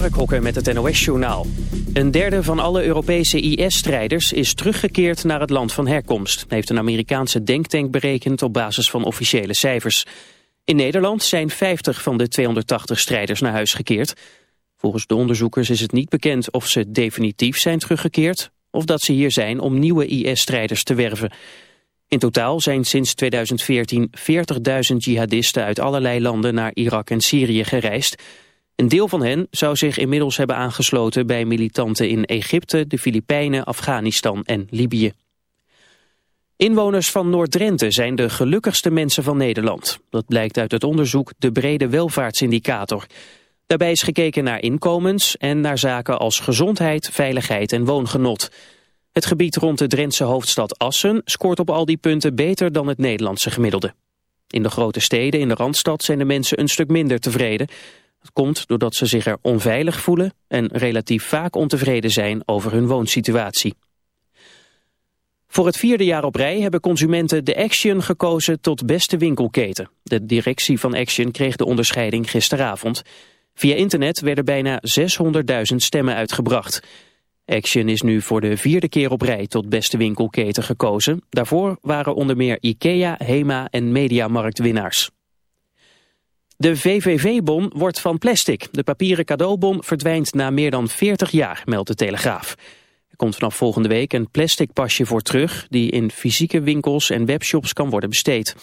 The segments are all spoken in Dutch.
Mark Hokker met het NOS-journaal. Een derde van alle Europese IS-strijders is teruggekeerd naar het land van herkomst... heeft een Amerikaanse denktank berekend op basis van officiële cijfers. In Nederland zijn 50 van de 280 strijders naar huis gekeerd. Volgens de onderzoekers is het niet bekend of ze definitief zijn teruggekeerd... of dat ze hier zijn om nieuwe IS-strijders te werven. In totaal zijn sinds 2014 40.000 jihadisten uit allerlei landen naar Irak en Syrië gereisd... Een deel van hen zou zich inmiddels hebben aangesloten bij militanten in Egypte, de Filipijnen, Afghanistan en Libië. Inwoners van Noord-Drenthe zijn de gelukkigste mensen van Nederland. Dat blijkt uit het onderzoek De Brede Welvaartsindicator. Daarbij is gekeken naar inkomens en naar zaken als gezondheid, veiligheid en woongenot. Het gebied rond de Drentse hoofdstad Assen scoort op al die punten beter dan het Nederlandse gemiddelde. In de grote steden in de Randstad zijn de mensen een stuk minder tevreden. Dat komt doordat ze zich er onveilig voelen en relatief vaak ontevreden zijn over hun woonsituatie. Voor het vierde jaar op rij hebben consumenten de Action gekozen tot beste winkelketen. De directie van Action kreeg de onderscheiding gisteravond. Via internet werden bijna 600.000 stemmen uitgebracht. Action is nu voor de vierde keer op rij tot beste winkelketen gekozen. Daarvoor waren onder meer IKEA, Hema en Mediamarkt winnaars. De VVV-bon wordt van plastic. De papieren cadeaubon verdwijnt na meer dan 40 jaar, meldt de Telegraaf. Er komt vanaf volgende week een plastic pasje voor terug... die in fysieke winkels en webshops kan worden besteed.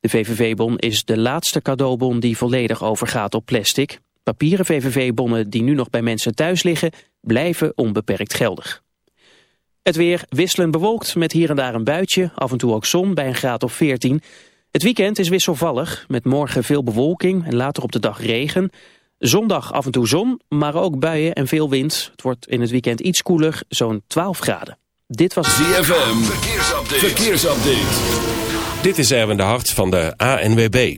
De VVV-bon is de laatste cadeaubon die volledig overgaat op plastic. Papieren VVV-bonnen die nu nog bij mensen thuis liggen... blijven onbeperkt geldig. Het weer wisselend bewolkt met hier en daar een buitje, af en toe ook zon bij een graad of 14... Het weekend is wisselvallig, met morgen veel bewolking en later op de dag regen. Zondag af en toe zon, maar ook buien en veel wind. Het wordt in het weekend iets koeler, zo'n 12 graden. Dit was ZFM, verkeersupdate. verkeersupdate. Dit is Erwin de Hart van de ANWB.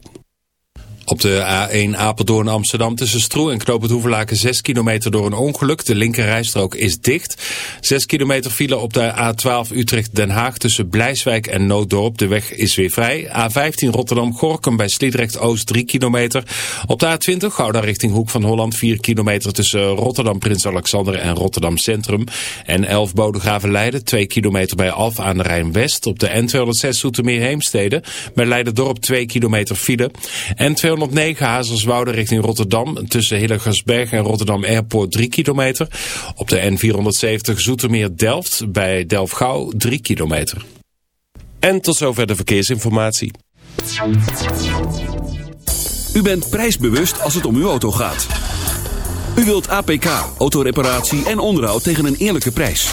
Op de A1 Apeldoorn Amsterdam tussen Stroe en Knoop het Hoevelaken 6 kilometer door een ongeluk. De linkerrijstrook is dicht. 6 kilometer file op de A12 Utrecht-Den Haag tussen Blijswijk en Nooddorp. De weg is weer vrij. A15 Rotterdam-Gorkum bij Sliedrecht-Oost 3 kilometer. Op de A20 Gouda richting Hoek van Holland 4 kilometer tussen Rotterdam-Prins Alexander en Rotterdam Centrum. En 11 Bodegraven-Leiden 2 kilometer bij Alf aan de Rijn-West. Op de N206 Zoetermeer-Heemstede bij Leiden-Dorp 2 kilometer file. En 209 Hazerswoude richting Rotterdam. Tussen Hillegersberg en Rotterdam Airport 3 kilometer. Op de N470 Zoetermeer Delft bij Delfgauw 3 kilometer. En tot zover de verkeersinformatie. U bent prijsbewust als het om uw auto gaat. U wilt APK, autoreparatie en onderhoud tegen een eerlijke prijs.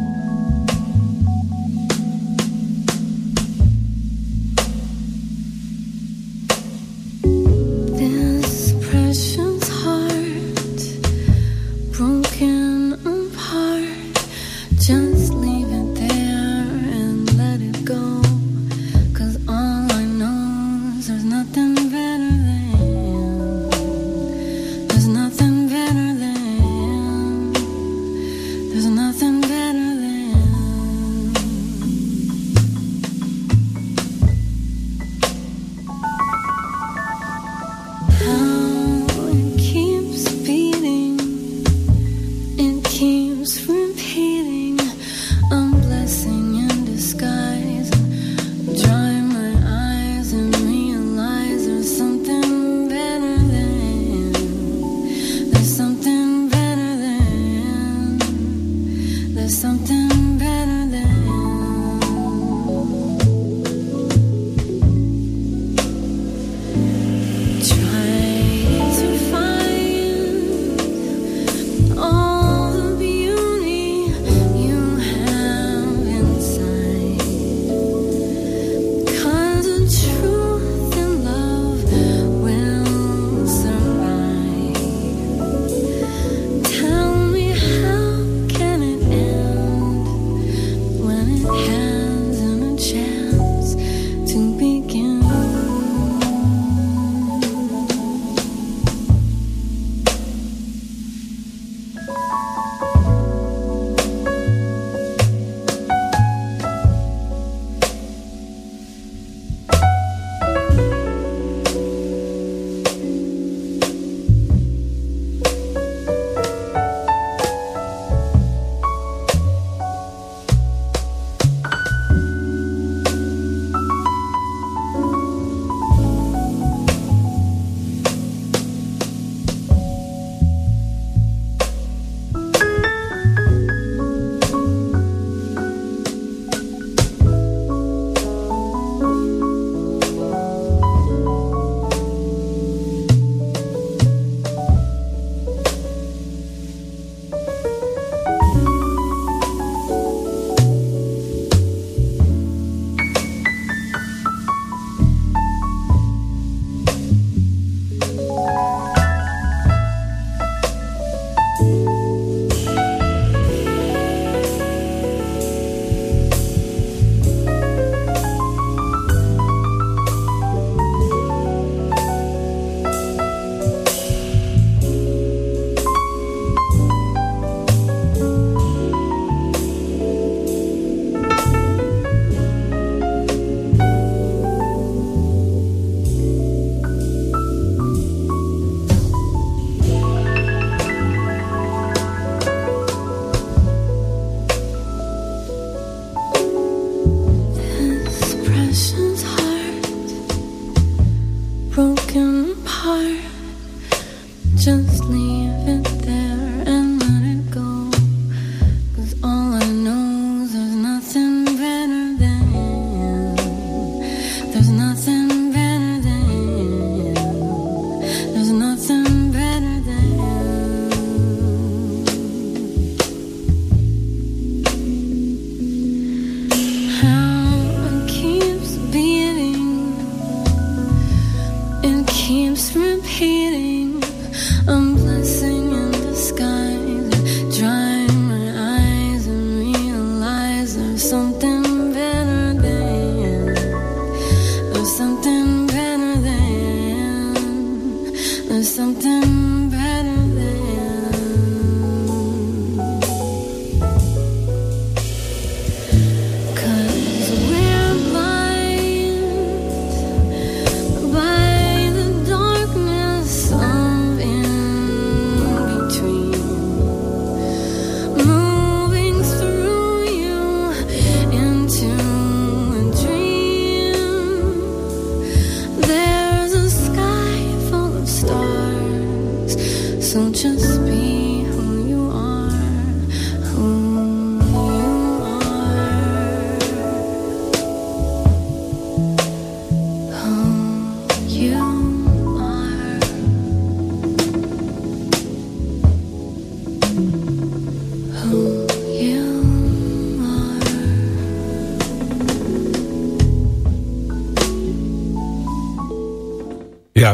是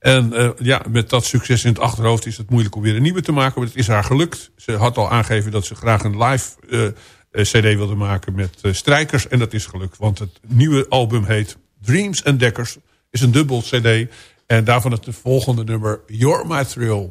En uh, ja, met dat succes in het achterhoofd is het moeilijk om weer een nieuwe te maken. Maar het is haar gelukt. Ze had al aangegeven dat ze graag een live uh, cd wilde maken met strijkers. En dat is gelukt. Want het nieuwe album heet Dreams and Deckers. Is een dubbel cd. En daarvan het volgende nummer You're My Thrill.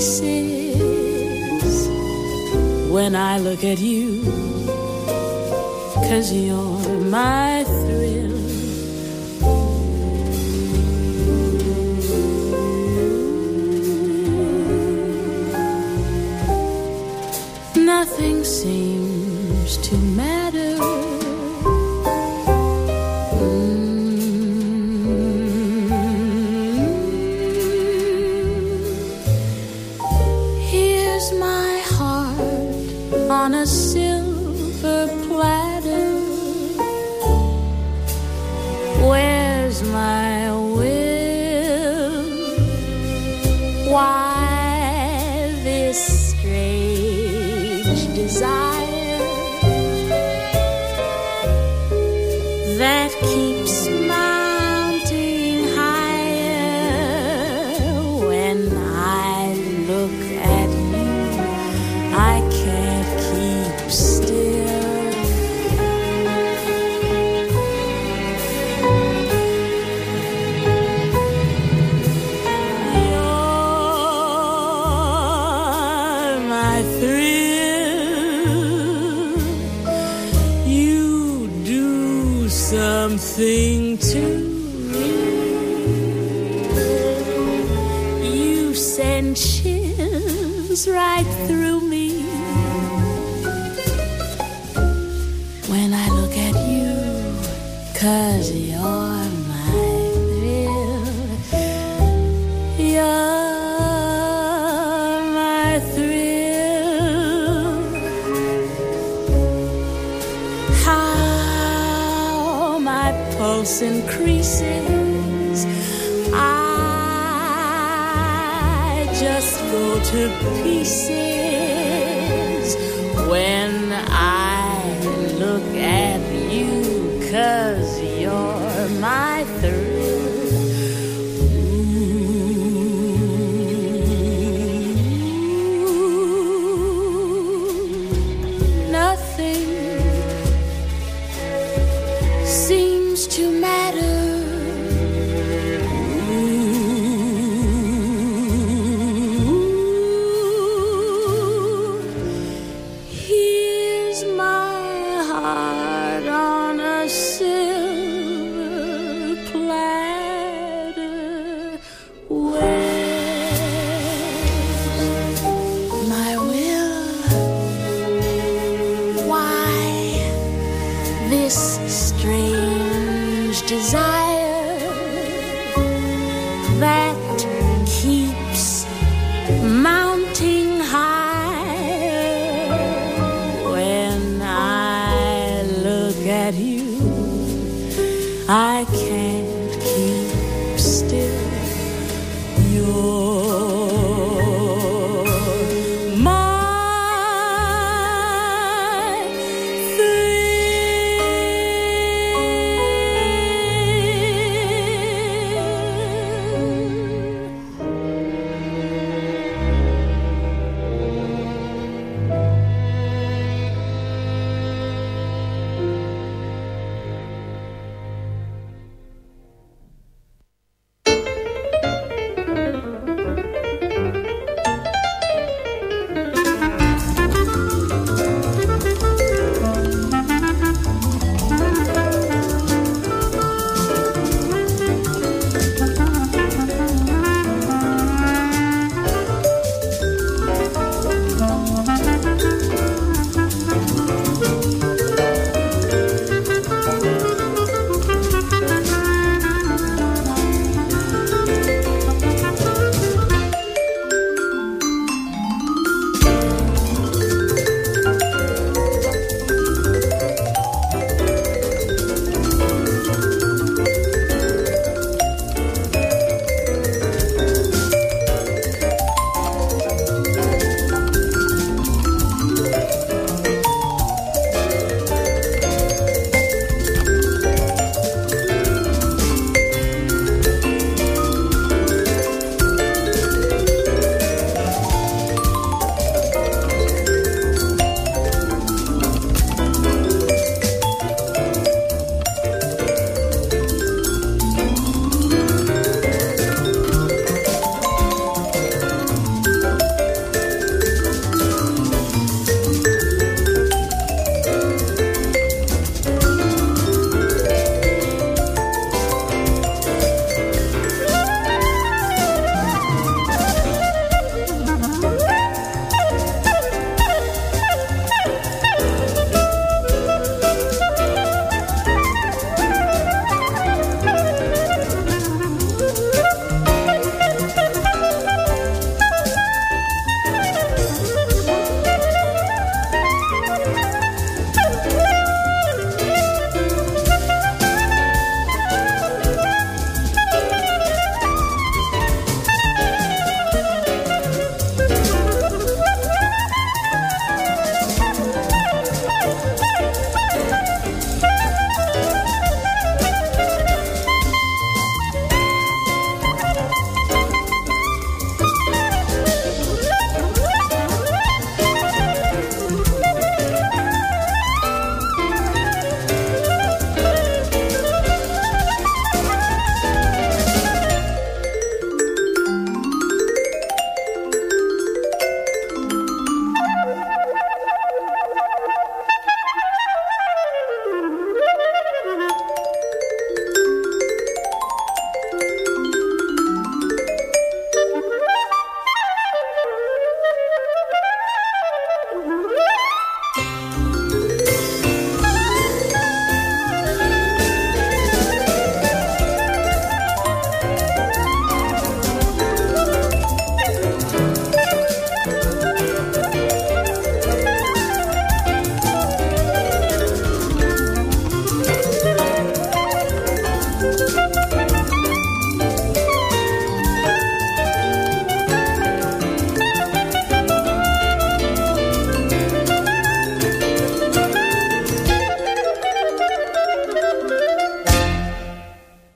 pieces when I look at you. Cause you're my thrill. Nothing seems You send chills right through me. When I look at you, cause you're to pieces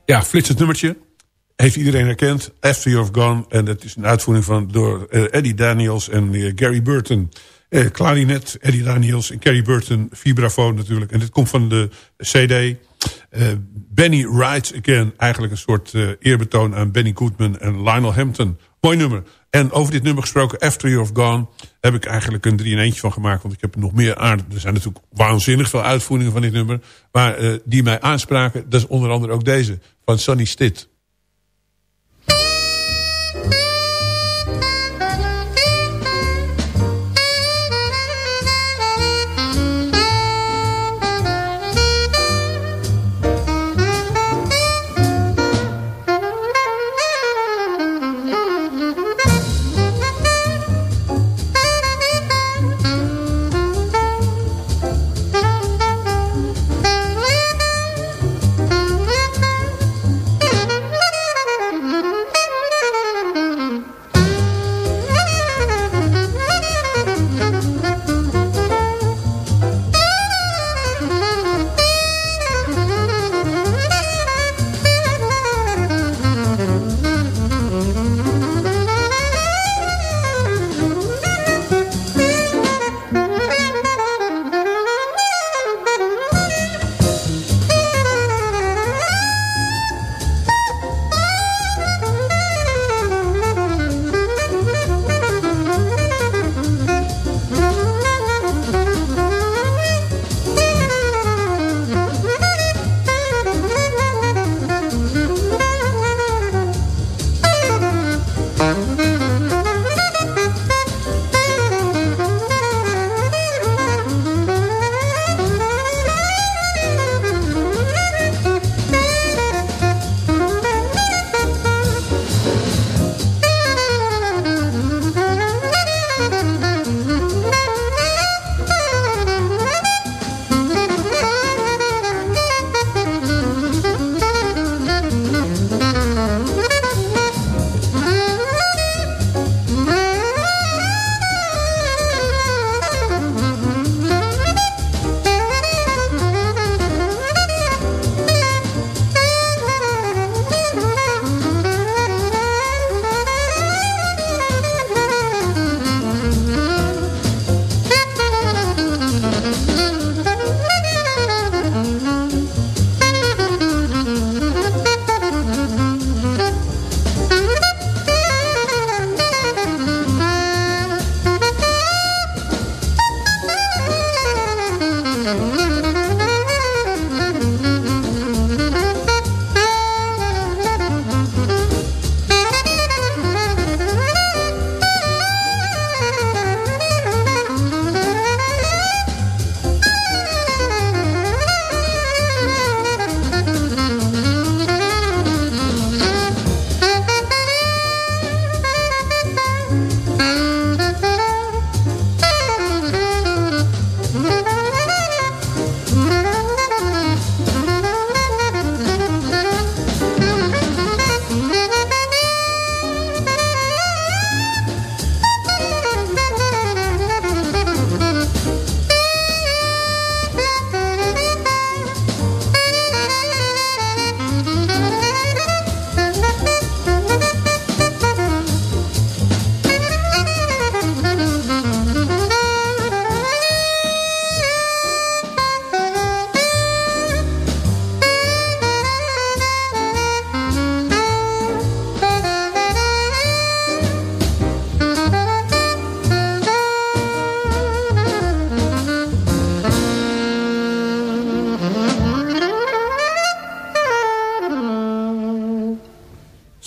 Ja, flitsend nummertje. Heeft iedereen herkend. After You're Gone. En dat is een uitvoering van door eh, Eddie Daniels en Gary Burton. Eh, klarinet, Eddie Daniels en Gary Burton. Vibrafoon natuurlijk. En dit komt van de CD. Eh, Benny Rides Again. Eigenlijk een soort eerbetoon aan Benny Goodman en Lionel Hampton. Mooi nummer. En over dit nummer gesproken, After You're Gone... heb ik eigenlijk een 3 in eentje van gemaakt. Want ik heb nog meer aan. Er zijn natuurlijk waanzinnig veel uitvoeringen van dit nummer. Maar die mij aanspraken, dat is onder andere ook deze. Van Sonny Stitt.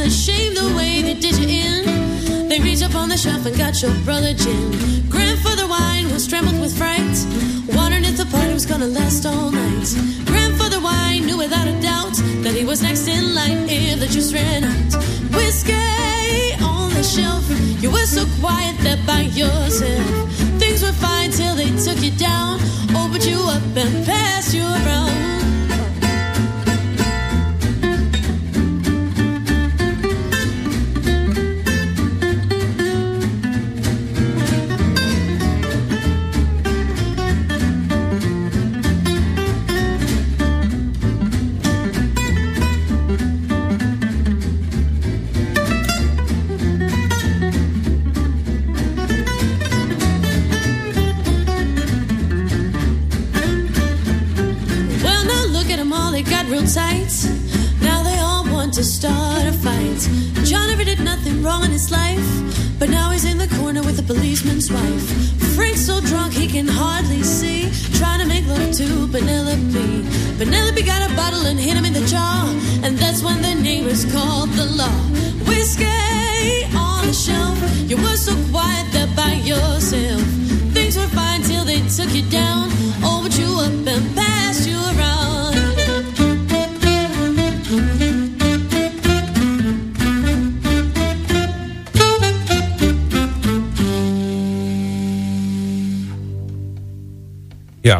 A shame the way they did you in. They reached up on the shelf and got your brother gin. Grandfather wine was trembled with fright, wondering if the party was gonna last all night. Grandfather wine knew without a doubt that he was next in line the juice ran out. Whiskey on the shelf, you were so quiet there by yourself. Things were fine till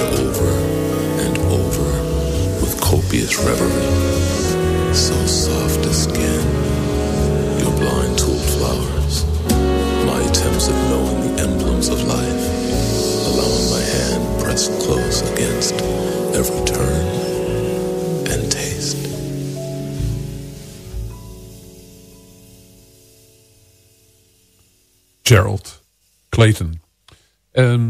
over and over with copious reverie. So soft a skin, your blind tooled flowers. My attempts at knowing the emblems of life, allowing my hand pressed close against every turn and taste. Gerald Clayton. En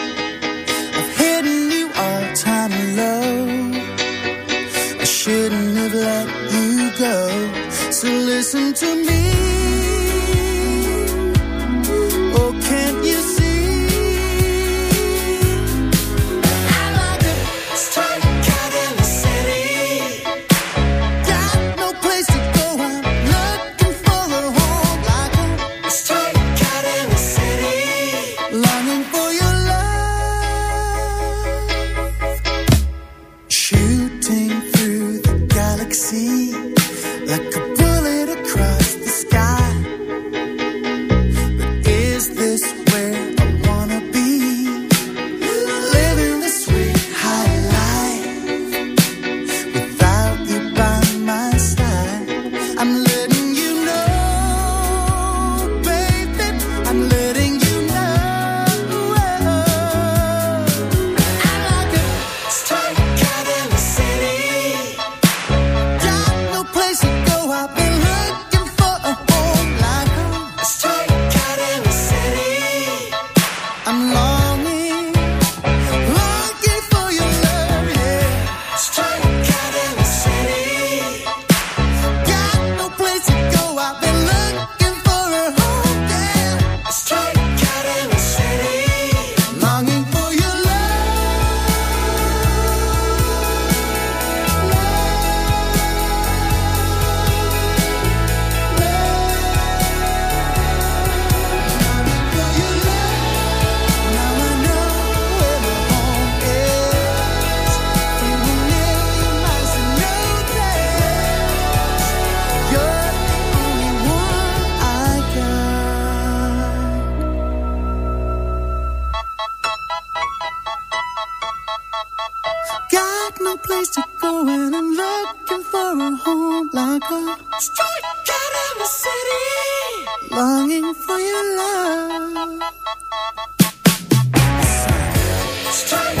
Shouldn't have let you go. So listen to me. Looking for a home like a stray cat in the city, longing for your love. Stray cat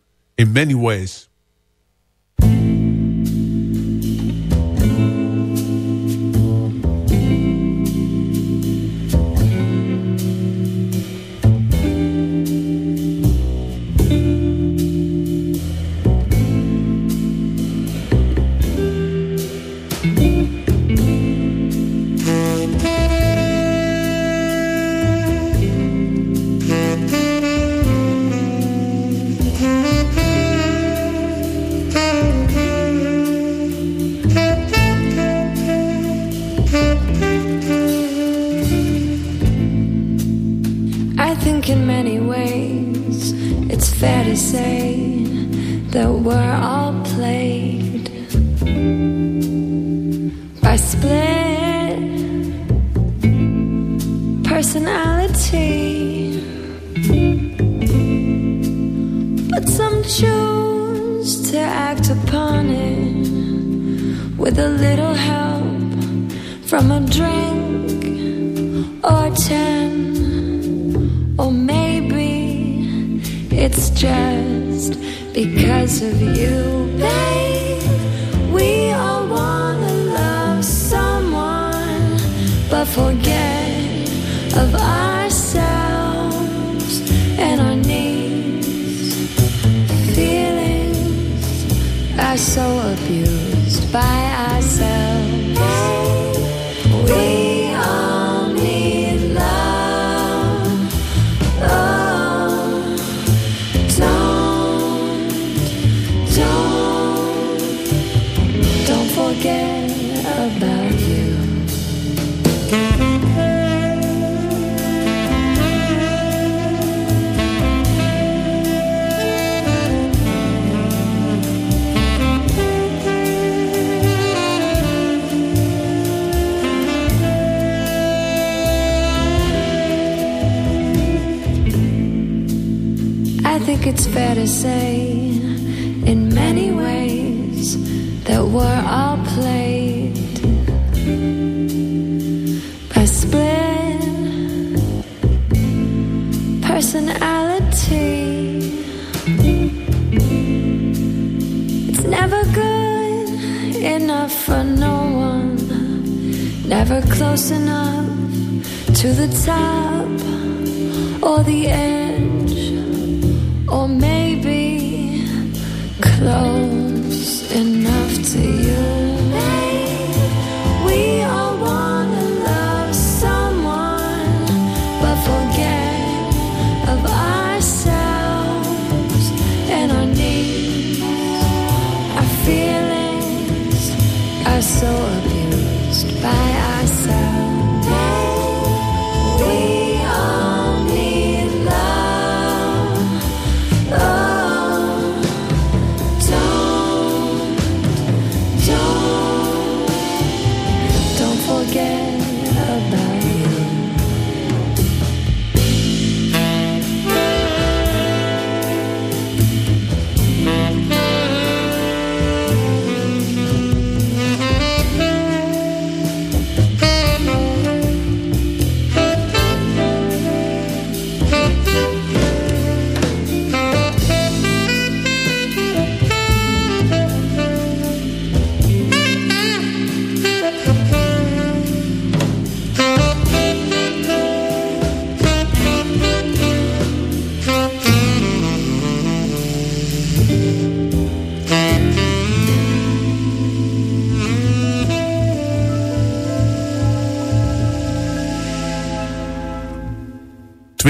In many ways. From a drink or ten. Or maybe it's just because of you,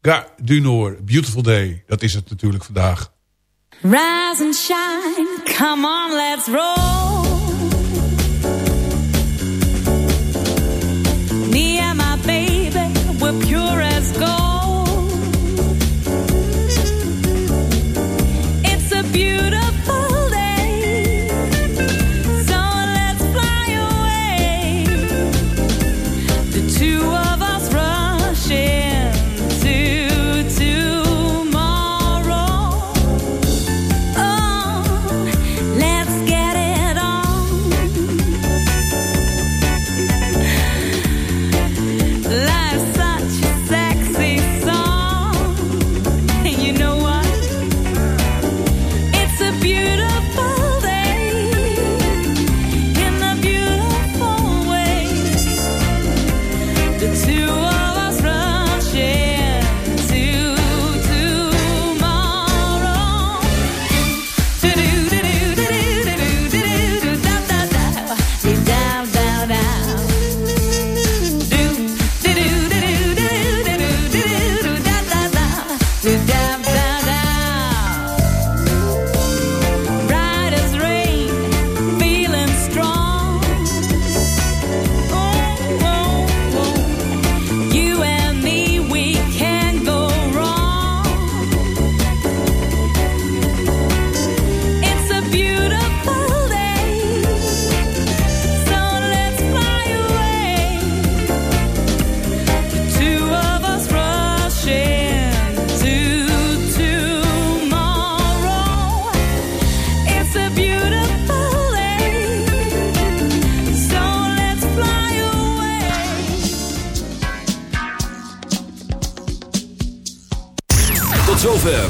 Gare du Nord, Beautiful Day. Dat is het natuurlijk vandaag. Rise and shine, come on, let's roll.